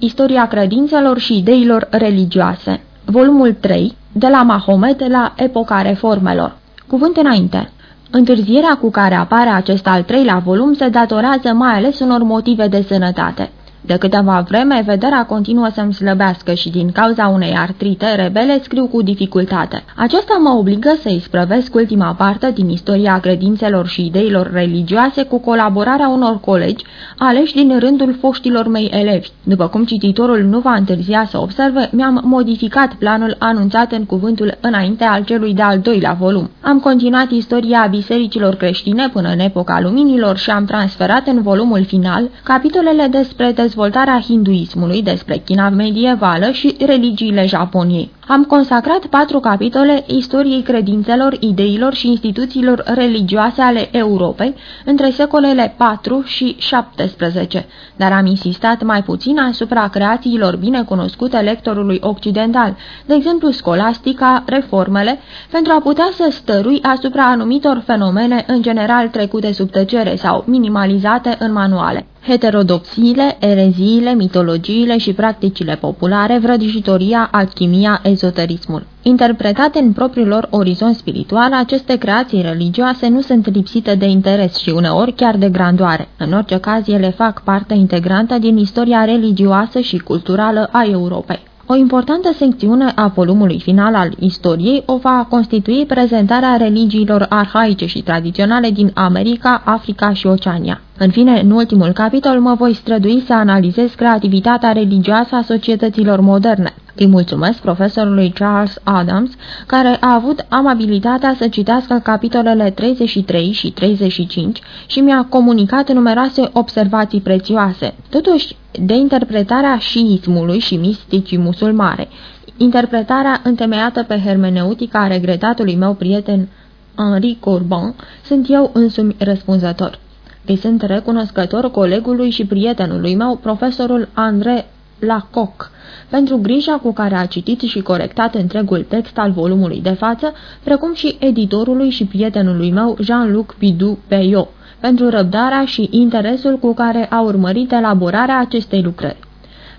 Istoria credințelor și ideilor religioase. Volumul 3 De la Mahomet la epoca reformelor. Cuvânt înainte. Întârzierea cu care apare acest al treilea volum se datorează mai ales unor motive de sănătate. De câteva vreme, vederea continuă să-mi slăbească și din cauza unei artrite rebele scriu cu dificultate. Aceasta mă obligă să isprăvesc ultima parte din istoria credințelor și ideilor religioase cu colaborarea unor colegi aleși din rândul foștilor mei elevi. După cum cititorul nu va întârzia să observe, mi-am modificat planul anunțat în cuvântul înainte al celui de-al doilea volum. Am continuat istoria bisericilor creștine până în epoca luminilor și am transferat în volumul final capitolele despre dezvoltarea dezvoltarea hinduismului, despre China medievală și religiile Japoniei. Am consacrat patru capitole istoriei credințelor, ideilor și instituțiilor religioase ale Europei între secolele 4 și 17, dar am insistat mai puțin asupra creațiilor bine cunoscute lectorului occidental, de exemplu scolastica, reformele, pentru a putea să stărui asupra anumitor fenomene în general trecute sub tăcere sau minimalizate în manuale heterodopsiile, ereziile, mitologiile și practicile populare, vrăjitoria, alchimia, ezoterismul. Interpretate în propriul lor orizont spiritual, aceste creații religioase nu sunt lipsite de interes și uneori chiar de grandoare. În orice caz, ele fac parte integrantă din istoria religioasă și culturală a Europei. O importantă secțiune a volumului final al istoriei o va constitui prezentarea religiilor arhaice și tradiționale din America, Africa și Oceania. În fine, în ultimul capitol mă voi strădui să analizez creativitatea religioasă a societăților moderne. Îi mulțumesc profesorului Charles Adams, care a avut amabilitatea să citească capitolele 33 și 35 și mi-a comunicat numeroase observații prețioase. Totuși, de interpretarea șiismului și misticii musulmare, interpretarea întemeiată pe hermeneutica regretatului meu prieten Henri Corbin, sunt eu însumi răspunzător. Îi sunt recunoscător colegului și prietenului meu, profesorul André Lacoc, pentru grija cu care a citit și corectat întregul text al volumului de față, precum și editorului și prietenului meu Jean-Luc Bidou Peyo, pentru răbdarea și interesul cu care a urmărit elaborarea acestei lucrări.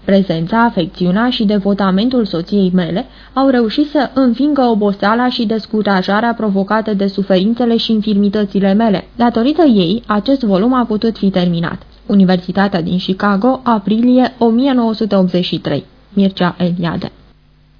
Prezența, afecțiunea și devotamentul soției mele au reușit să învingă oboseala și descurajarea provocată de suferințele și infirmitățile mele. Datorită ei, acest volum a putut fi terminat. Universitatea din Chicago, aprilie 1983. Mircea Eliade